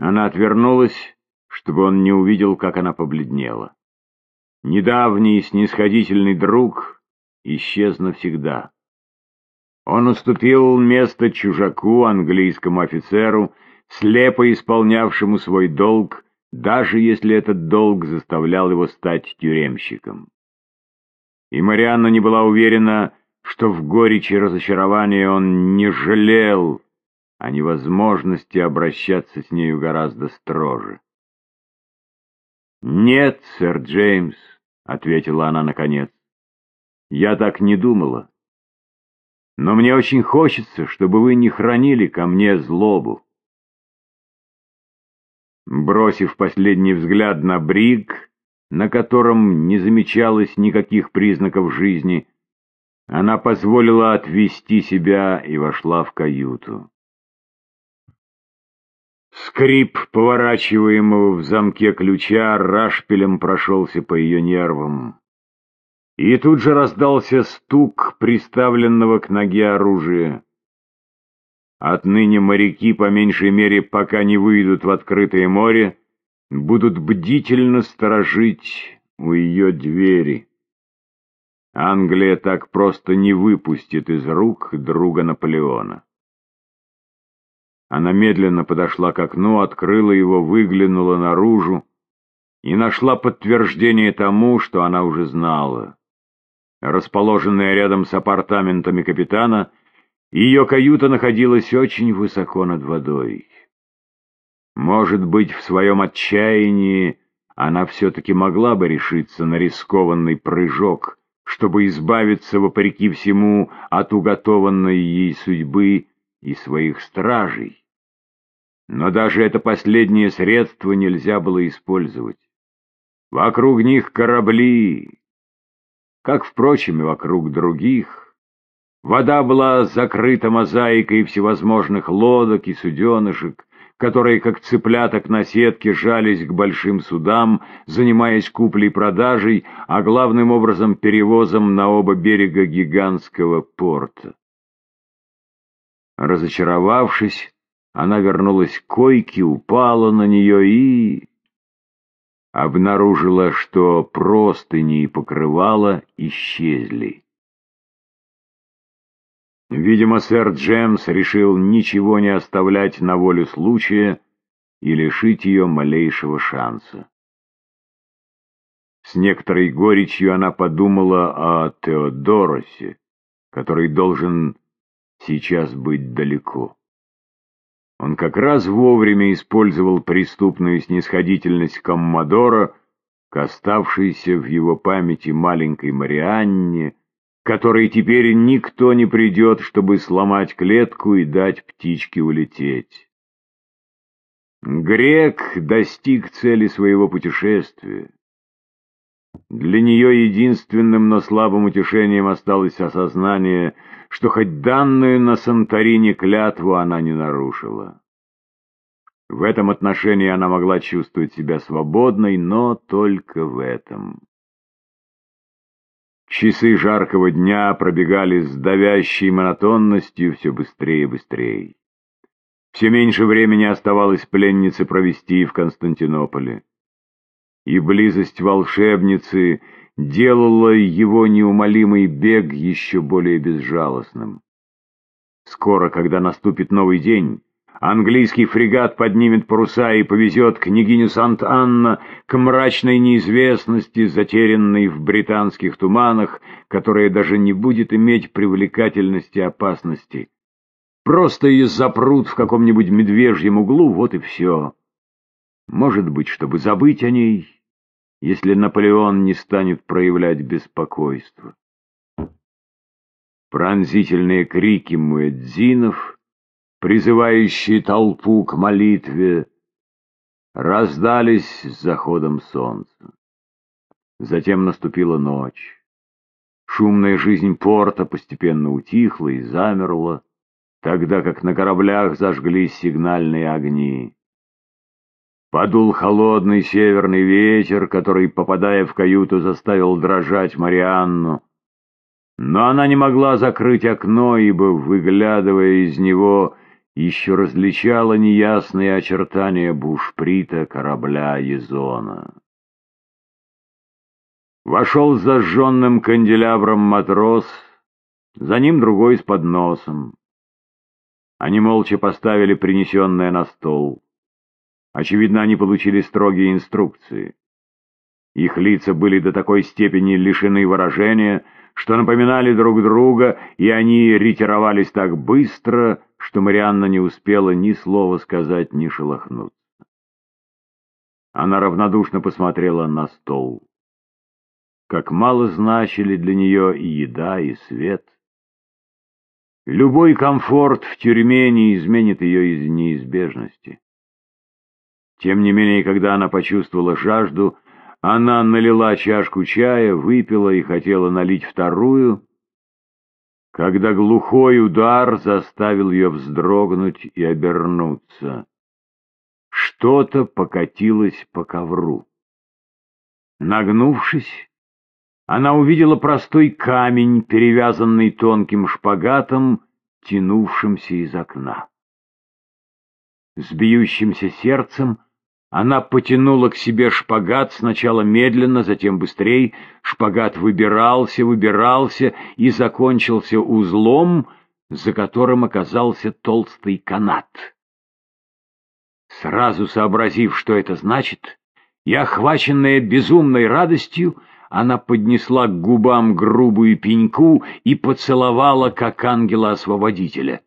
Она отвернулась, чтобы он не увидел, как она побледнела. Недавний снисходительный друг исчез навсегда. Он уступил место чужаку, английскому офицеру, слепо исполнявшему свой долг, даже если этот долг заставлял его стать тюремщиком. И Марианна не была уверена, что в горечи разочарования он не жалел о невозможности обращаться с нею гораздо строже. «Нет, сэр Джеймс», — ответила она наконец, — «я так не думала. Но мне очень хочется, чтобы вы не хранили ко мне злобу». Бросив последний взгляд на Бриг, на котором не замечалось никаких признаков жизни, она позволила отвести себя и вошла в каюту. Скрип поворачиваемого в замке ключа рашпилем прошелся по ее нервам. И тут же раздался стук приставленного к ноге оружия. Отныне моряки, по меньшей мере, пока не выйдут в открытое море, будут бдительно сторожить у ее двери. Англия так просто не выпустит из рук друга Наполеона. Она медленно подошла к окну, открыла его, выглянула наружу и нашла подтверждение тому, что она уже знала. Расположенная рядом с апартаментами капитана, ее каюта находилась очень высоко над водой. Может быть, в своем отчаянии она все-таки могла бы решиться на рискованный прыжок, чтобы избавиться, вопреки всему, от уготованной ей судьбы и своих стражей. Но даже это последнее средство нельзя было использовать. Вокруг них корабли, как, впрочем, и вокруг других. Вода была закрыта мозаикой всевозможных лодок и суденышек, которые, как цыпляток на сетке, жались к большим судам, занимаясь куплей-продажей, а главным образом перевозом на оба берега гигантского порта. Разочаровавшись, она вернулась к койке, упала на нее и... обнаружила, что простыни и покрывала исчезли. Видимо, сэр Джемс решил ничего не оставлять на волю случая и лишить ее малейшего шанса. С некоторой горечью она подумала о Теодоросе, который должен сейчас быть далеко. Он как раз вовремя использовал преступную снисходительность Коммодора к оставшейся в его памяти маленькой Марианне, которой теперь никто не придет, чтобы сломать клетку и дать птичке улететь. Грек достиг цели своего путешествия. Для нее единственным, но слабым утешением осталось осознание — что хоть данную на Санторине клятву она не нарушила. В этом отношении она могла чувствовать себя свободной, но только в этом. Часы жаркого дня пробегали с давящей монотонностью все быстрее и быстрее. Все меньше времени оставалось пленнице провести в Константинополе. И близость волшебницы — делало его неумолимый бег еще более безжалостным. Скоро, когда наступит новый день, английский фрегат поднимет паруса и повезет княгиню Сант-Анна к мрачной неизвестности, затерянной в британских туманах, которая даже не будет иметь привлекательности опасности. Просто ее запрут в каком-нибудь медвежьем углу, вот и все. Может быть, чтобы забыть о ней если Наполеон не станет проявлять беспокойство. Пронзительные крики муэдзинов, призывающие толпу к молитве, раздались с заходом солнца. Затем наступила ночь. Шумная жизнь порта постепенно утихла и замерла, тогда как на кораблях зажглись сигнальные огни. Подул холодный северный ветер, который, попадая в каюту, заставил дрожать Марианну. Но она не могла закрыть окно, ибо, выглядывая из него, еще различала неясные очертания бушприта корабля Езона. Вошел с зажженным канделябром матрос, за ним другой с подносом. Они молча поставили принесенное на стол. Очевидно, они получили строгие инструкции. Их лица были до такой степени лишены выражения, что напоминали друг друга, и они ретировались так быстро, что Марианна не успела ни слова сказать, ни шелохнуться. Она равнодушно посмотрела на стол. Как мало значили для нее и еда, и свет. Любой комфорт в тюрьме не изменит ее из неизбежности. Тем не менее, когда она почувствовала жажду, она налила чашку чая, выпила и хотела налить вторую, когда глухой удар заставил ее вздрогнуть и обернуться. Что-то покатилось по ковру. Нагнувшись, она увидела простой камень, перевязанный тонким шпагатом, тянувшимся из окна. С бьющимся сердцем она потянула к себе шпагат сначала медленно, затем быстрее. Шпагат выбирался, выбирался и закончился узлом, за которым оказался толстый канат. Сразу сообразив, что это значит, и охваченная безумной радостью, она поднесла к губам грубую пеньку и поцеловала, как ангела-освободителя.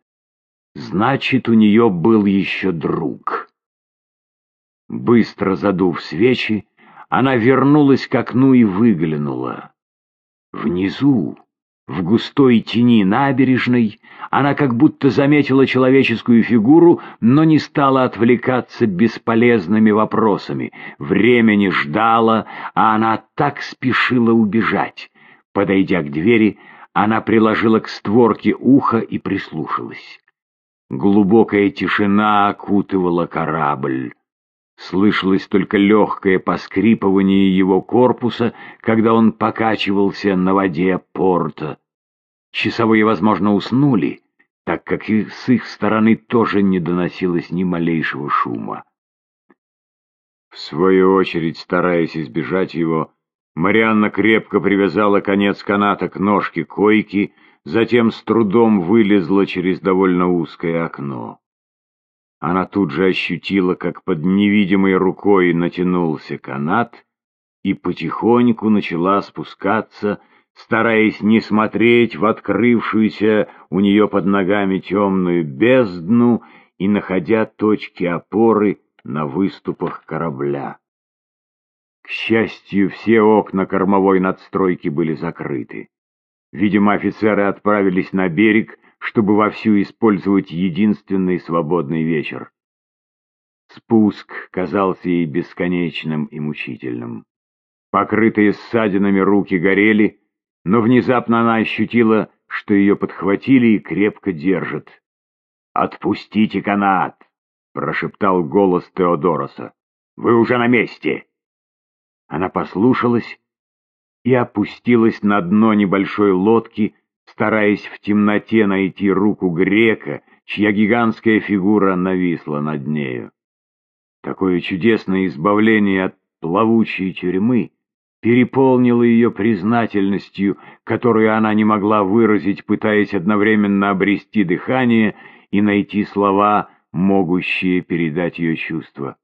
Значит, у нее был еще друг. Быстро задув свечи, она вернулась к окну и выглянула. Внизу, в густой тени набережной, она как будто заметила человеческую фигуру, но не стала отвлекаться бесполезными вопросами. Времени ждала, а она так спешила убежать. Подойдя к двери, она приложила к створке ухо и прислушалась. Глубокая тишина окутывала корабль. Слышалось только легкое поскрипывание его корпуса, когда он покачивался на воде порта. Часовые, возможно, уснули, так как и с их стороны тоже не доносилось ни малейшего шума. В свою очередь, стараясь избежать его, Марианна крепко привязала конец каната к ножке койки, затем с трудом вылезла через довольно узкое окно. Она тут же ощутила, как под невидимой рукой натянулся канат и потихоньку начала спускаться, стараясь не смотреть в открывшуюся у нее под ногами темную бездну и находя точки опоры на выступах корабля. К счастью, все окна кормовой надстройки были закрыты. Видимо, офицеры отправились на берег, чтобы вовсю использовать единственный свободный вечер. Спуск казался ей бесконечным и мучительным. Покрытые ссадинами руки горели, но внезапно она ощутила, что ее подхватили и крепко держат. «Отпустите канат!» — прошептал голос Теодороса. «Вы уже на месте!» Она послушалась и опустилась на дно небольшой лодки, стараясь в темноте найти руку грека, чья гигантская фигура нависла над нею. Такое чудесное избавление от плавучей тюрьмы переполнило ее признательностью, которую она не могла выразить, пытаясь одновременно обрести дыхание и найти слова, могущие передать ее чувства.